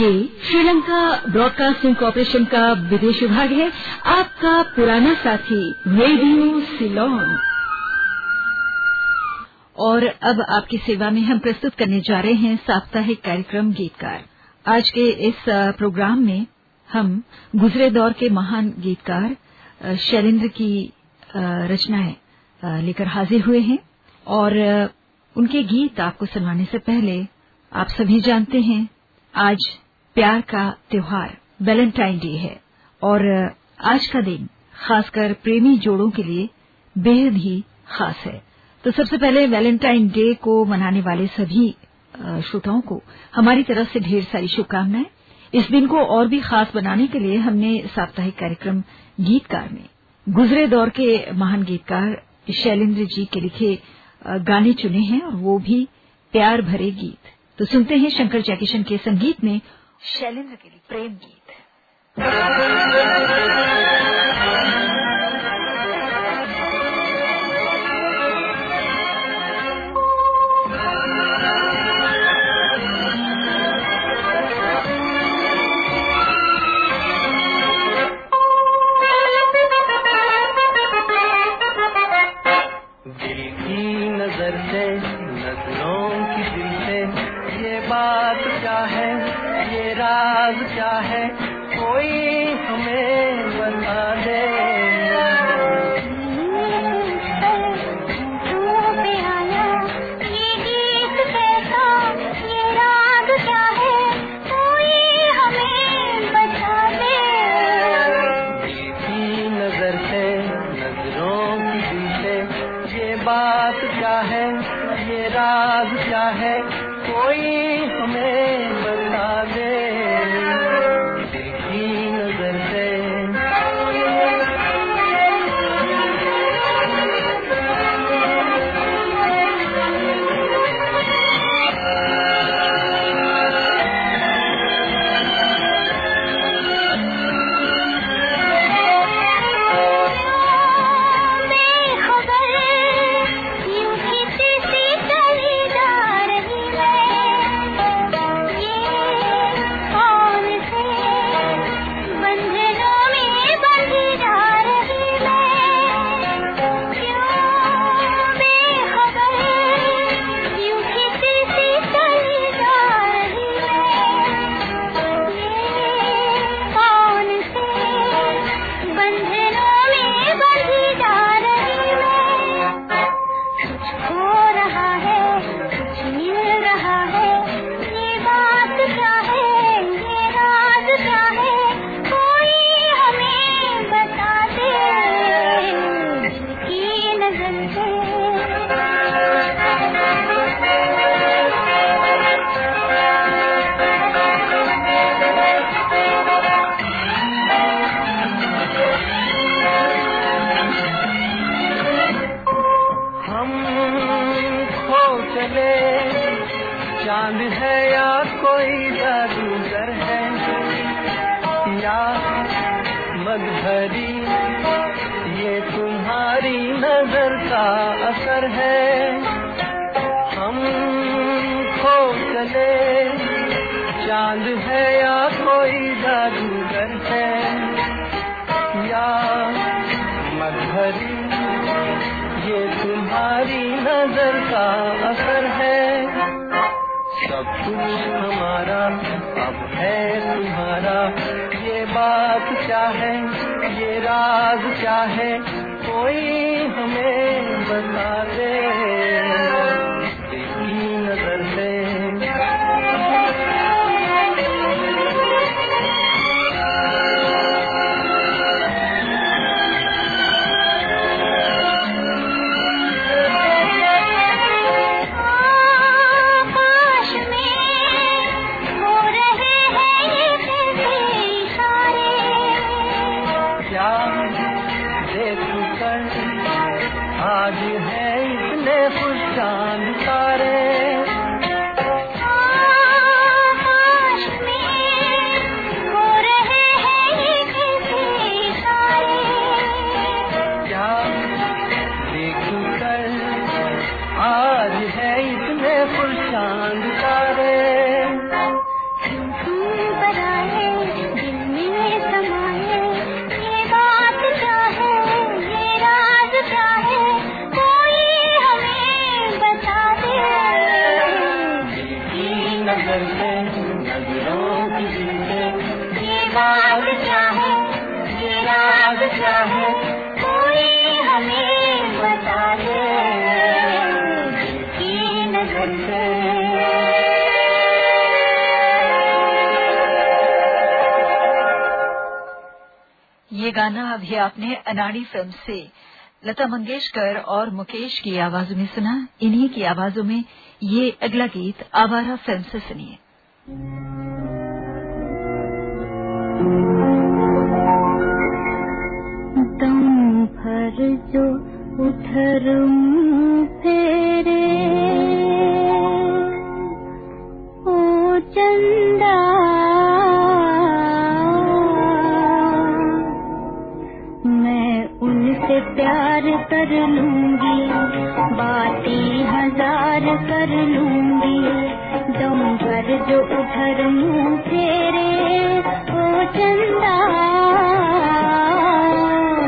ये Sri Lanka broadcasting corporation का विदेश विभाग है। आपका पुराना साथी, रेडियो सिलोन। और अब आपकी सेवा में हम प्रस्तुत करने जा रहे हैं साप्ताहिक कार्यक्रम गीतकार। आज के इस प्रोग्राम में हम गुजरे दौर के महान गीतकार शैलेंद्र की रचनाएँ लेकर हाजिर हुए हैं। और उनके गीत आपको सुनाने से पहले आप सभी जानते हैं, आज प्यार का त्योहार वैलेंटाइन डे है। और आज का दिन, खासकर प्रेमी जोड़ों के लिए, बेहद ही खास है। तो सबसे पहले वैलेंटाइन डे को मनाने वाले सभी श्रोताओं को हमारी तरफ़ से ढेर सारी शुभकामनाएँ। इस दिन को और भी खास बनाने के लिए हमने साप्ताहिक कार्यक्रम गीतकार में, गुजरे दौर के महान गीतकार शैलेंद्र जी के लिखे गाने चुने हैं और वो भी प्यार भरे गीत। तो सुनते हैं शंकर जयकिशन के संगीत में शैलेंद्र के लिए प्रेम गीत। या मगधरी ये तुम्हारी नज़र का असर है। हम खो चले चाँद है या कोई जादूगर है। या मगधरी ये तुम्हारी नज़र का असर है। सब कुछ हमारा, अब है तुम्हारा। बात क्या है? ये राज क्या है? कोई हमें बता दे। गाना अभी आपने अनाड़ी फ़िल्म से लता मंगेशकर और मुकेश की आवाजों में सुना। इन्हीं की आवाजों में ये अगला गीत आवारा फ़िल्म से सुनिए। दम भर जो उधर फेरे प्यार कर लूँगी, बातें हज़ार कर लूँगी, दम भर जो उधर मुँह फेरे ओ चंदा।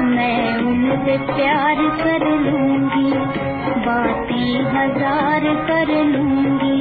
मैं उनसे प्यार कर लूँगी, बातें हज़ार कर लूँगी।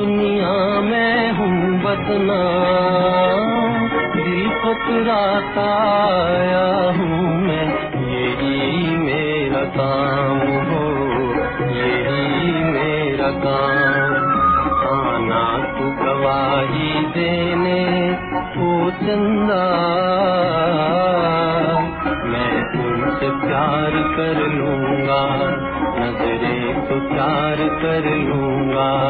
दुनिया में हूँ बदना दिल चुराता हूँ मैं, यही मेरा काम हो, यही मेरा काम। आना तू गवाही देने को चंदा। मैं तुमसे प्यार कर लूँगा, नजरे तो प्यार कर लूँगा।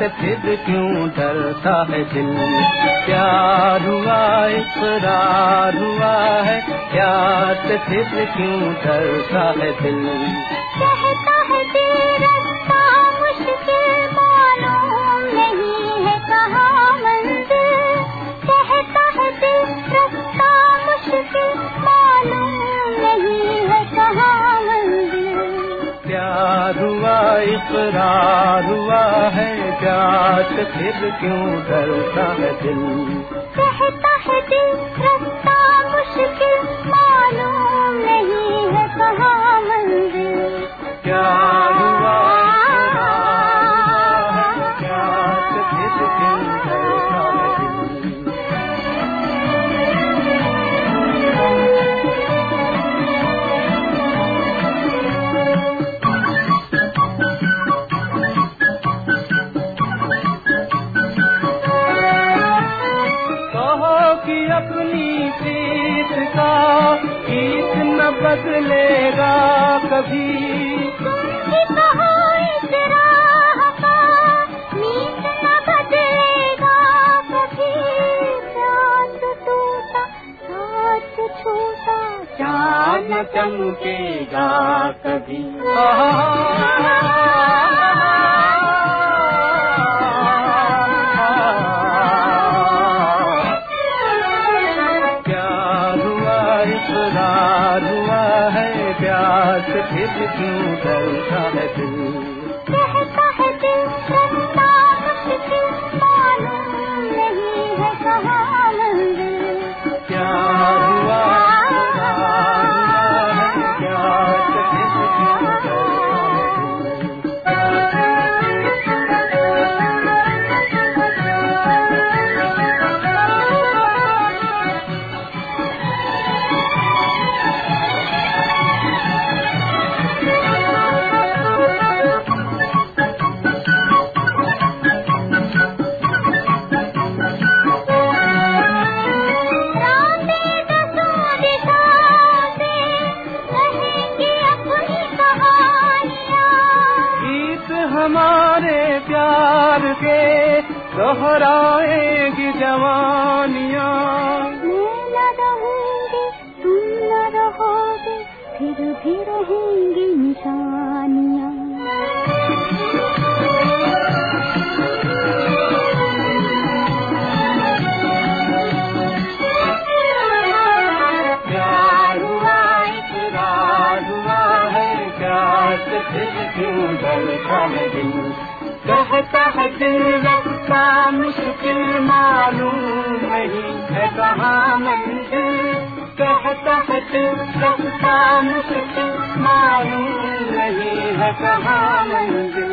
से फिर क्यों डरता है दिल? प्यार हुआ? इकरार हुआ है? प्यार से फिर क्यों डरता है दिल? कहता है तेरा मुश्किल मालूम नहीं है कहाँ मंजिल। कहता है दिल रास्ता मुश्किल मालूम नहीं है कहाँ मंजिल। प्यार हुआ? इकरार हुआ है? प्यार से फिर क्यों डरता है दिल? चमकेगा कभी। प्यार हुआ इकरार हुआ है प्यास फिर क्यों डरता मालूम नहीं है कहाँ मंजिल।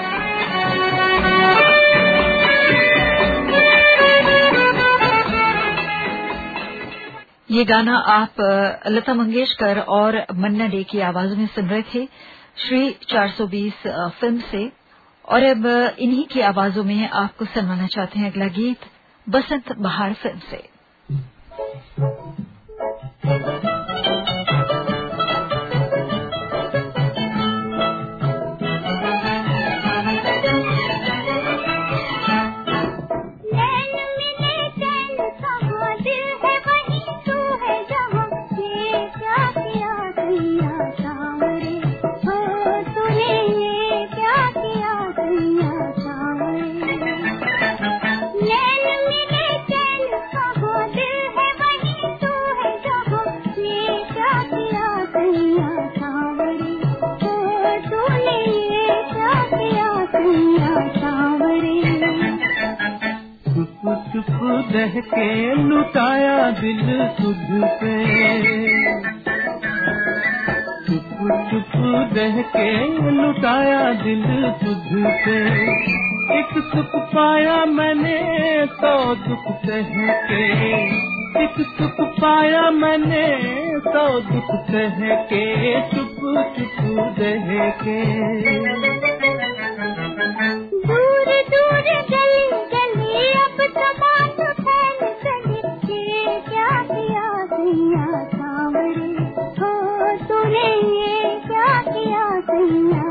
ये गाना आप लता मंगेशकर और मन्ना डे की आवाज़ में सुन रहे थे श्री 420 अ, फ़िल्म से। और अब इन्हीं की आवाजों में आपको सुनवाना चाहते हैं अगला गीत बसंत बहार फ़िल्म से। के लुटाया दिल तुझ पे चुप चुप रह के लुटाया दिल तुझ पे एक सुख पाया मैंने तो दुख सह के। एक सुख पाया मैंने तो दुख सह के। चुप चुप रह के। किया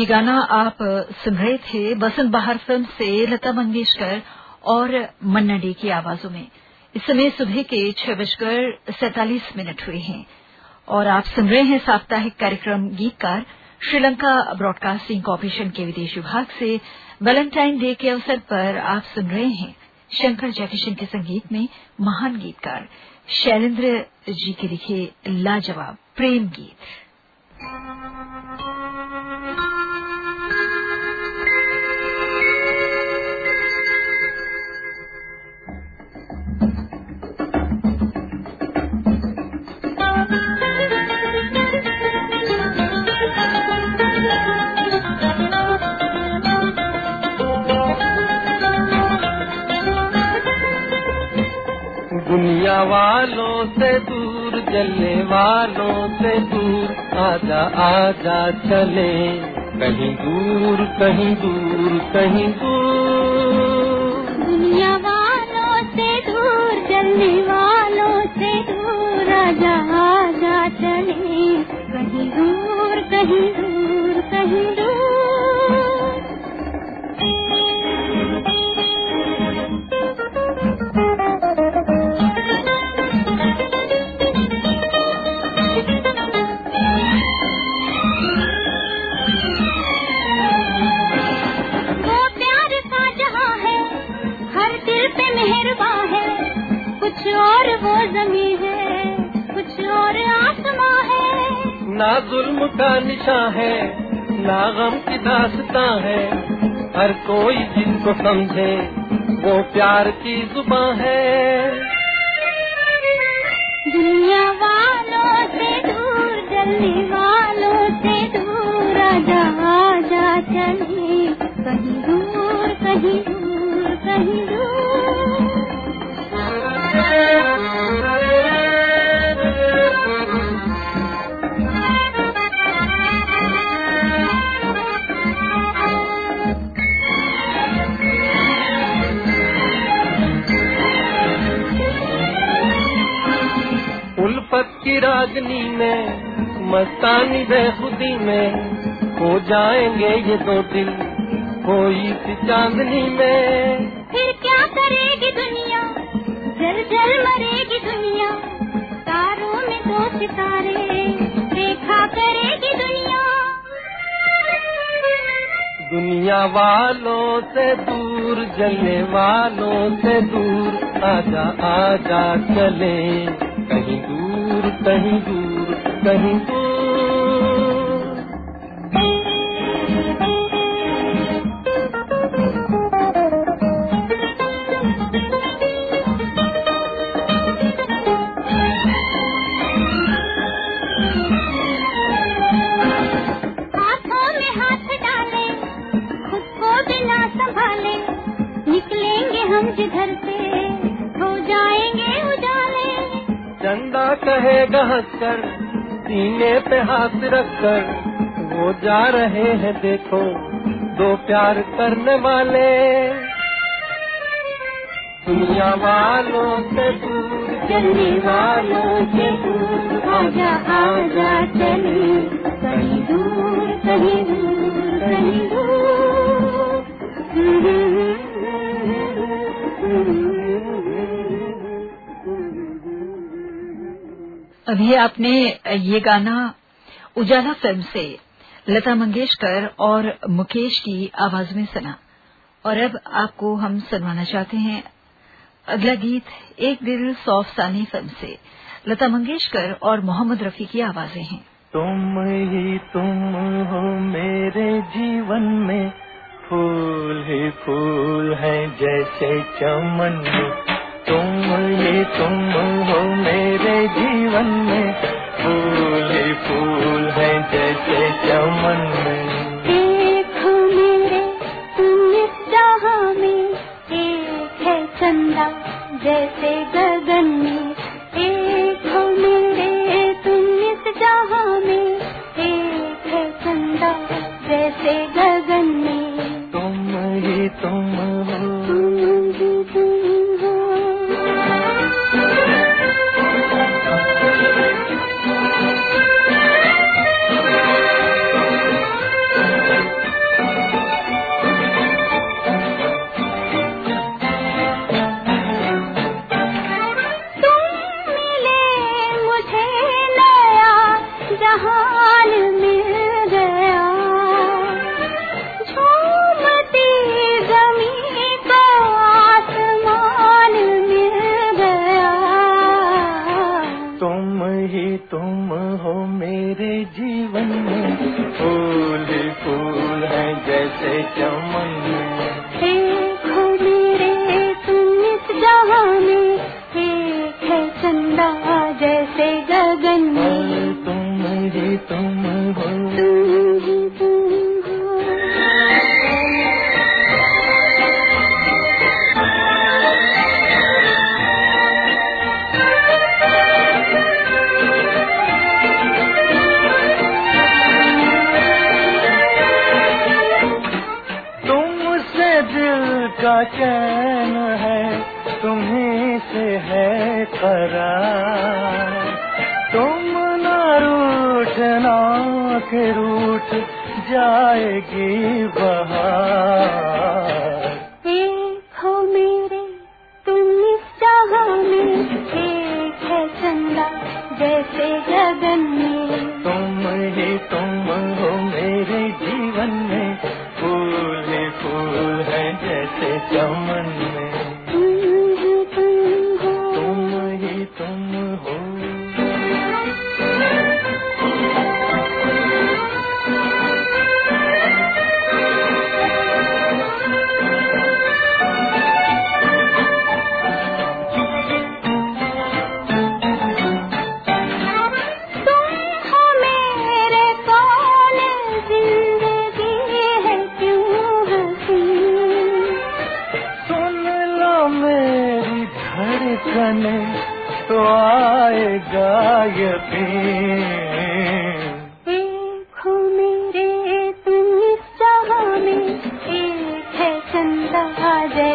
ये गाना आप सुन रहे थे बसंत बहार फ़िल्म से लता मंगेशकर और मन्ना डे की आवाजों में। इस समय सुबह के छह बजकर सैतालीस मिनट हुए हैं। और आप सुन रहे हैं साप्ताहिक कार्यक्रम गीतकार श्रीलंका ब्रॉडकास्टिंग कॉरपोरेशन के विदेश विभाग से वैलेंटाइन डे के अवसर पर आप सुन रहे हैं शंकर जयकिशन के संगीत में महान गीतकार शैलेंद्र जी के लिखे लाजवाब प्रेम गीत। दुनिया वालों से दूर जलने वालों से दूर, आजा आजा चले। कहीं दूर कहीं दूर कहीं दूर। दुनिया वालों से दूर, चलने वालों से दूर, आजा आजा चले। कहीं दूर कहीं दूर, कहीं वो ना जुल्म का निशा है, ना गम की दास्ता है। हर कोई जिनको समझे, वो प्यार की जुबा है। दुनिया वालों से दूर, जल्दी वालों से दूर, आजा आजा चले कहीं दूर कहीं दूर, कहीं उल्फत की रागनी में मस्तानी बेखुदी में हो जाएँगे ये दो दिल कोई सी चांदनी में। फिर क्या करेगी दुनिया? जल जल मरेगी दुनिया। तारों में दो सितारे देखा करेगी दुनिया। दुनिया वालों से दूर जलने वालों से दूर आजा आजा चले। कहीं दूर कहीं दूर पे हाथ रखकर वो जा रहे हैं देखो, दो प्यार करने वाले। दुनिया वालों से दूर चलने वालों से तू आजा आजा, चले, कहीं दूर कहीं दूर कहीं दूर। अभी आपने ये गाना उजाला फ़िल्म से, लता मंगेशकर और मुकेश की आवाज़ में सुना। और अब आपको हम सुनवाना चाहते हैं अगला गीत एक दिल सौफ सानी फ़िल्म से, लता मंगेशकर और मोहम्मद रफी की आवाज़ें हैं। तुम ही तुम हो मेरे जीवन में, फूल ही फूल है जैसे चमन। में तुम ही तुम हो मेरे जीवन में फूल फूल है जैसे चमन में। हो मेरे जीवन में। फूल फूल है जैसे चमन। में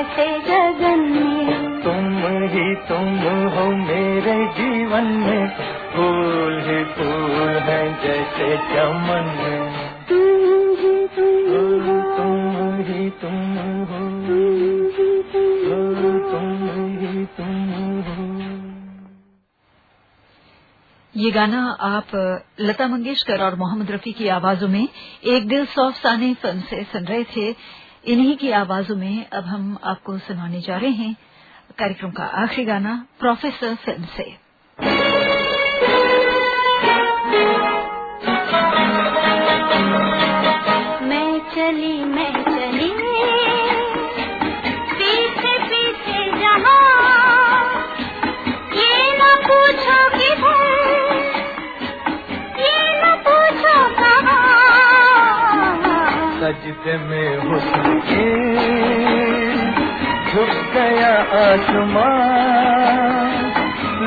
जैसे गगन में तुम ही तुम हो मेरे जीवन में। फूल ही फूल है जैसे चमन में। तुम ही तुम हो तुम ही। तुम हो तुम ही। तुम हो तुम ही तुम हो। ये गाना आप लता मंगेशकर और मोहम्मद रफी की आवाजों में एक दिल सौफ साने फ़िल्म से सुन रहे थे। इन्हीं की आवाजों में अब हम आपको सुनाने जा रहे हैं कार्यक्रम का आखिरी गाना प्रोफेसर फ़िल्म से सजदे में हुस्न के झुक गया आसमान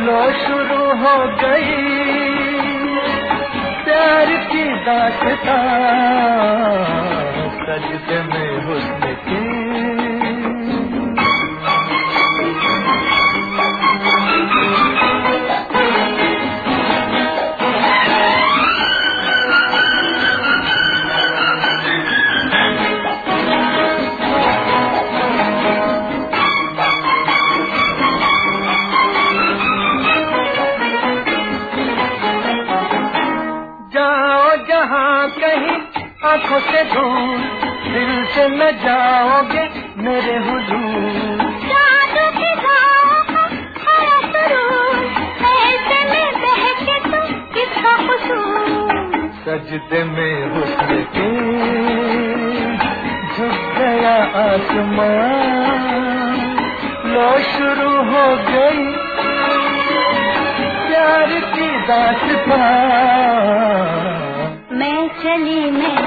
लो शुरू हो गई प्यार की दास्तां। सजदे में हुस्न के से दूर दिल से न जाओगे मेरे हुजूर। सजदे में हुस्न के झुक गया आसमान। लो शुरू हो गई प्यार की दास्तां मैं चली मैं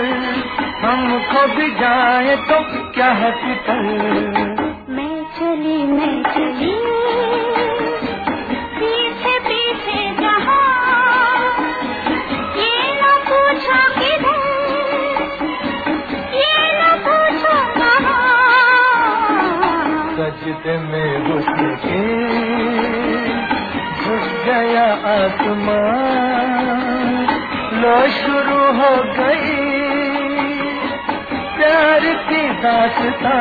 सफ़र हमको भी जाए तो क्या है फिकर? मैं चली मैं चली। पीछे पीछे ये न पूछो किधर ये न पूछो कहाँ। सजदे में के झुक गया आसमान। लो दास्तां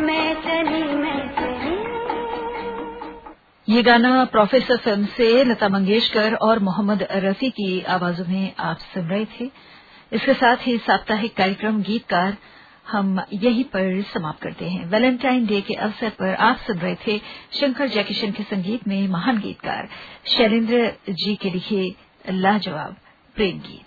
मैं चली मैं चली। ये गाना प्रोफेसर फ़िल्म से लता मंगेशकर और मोहम्मद रफी की आवाजों में आप सुन रहे थे। इसके साथ ही साप्ताहिक कार्यक्रम गीतकार हम यहीं पर समाप्त करते हैं। वैलेंटाइन डे के अवसर पर आप सुन रहे थे शंकर जयकिशन के संगीत में महान गीतकार शैलेन्द्र जी के लिखे लाजवाब प्रेम गीत।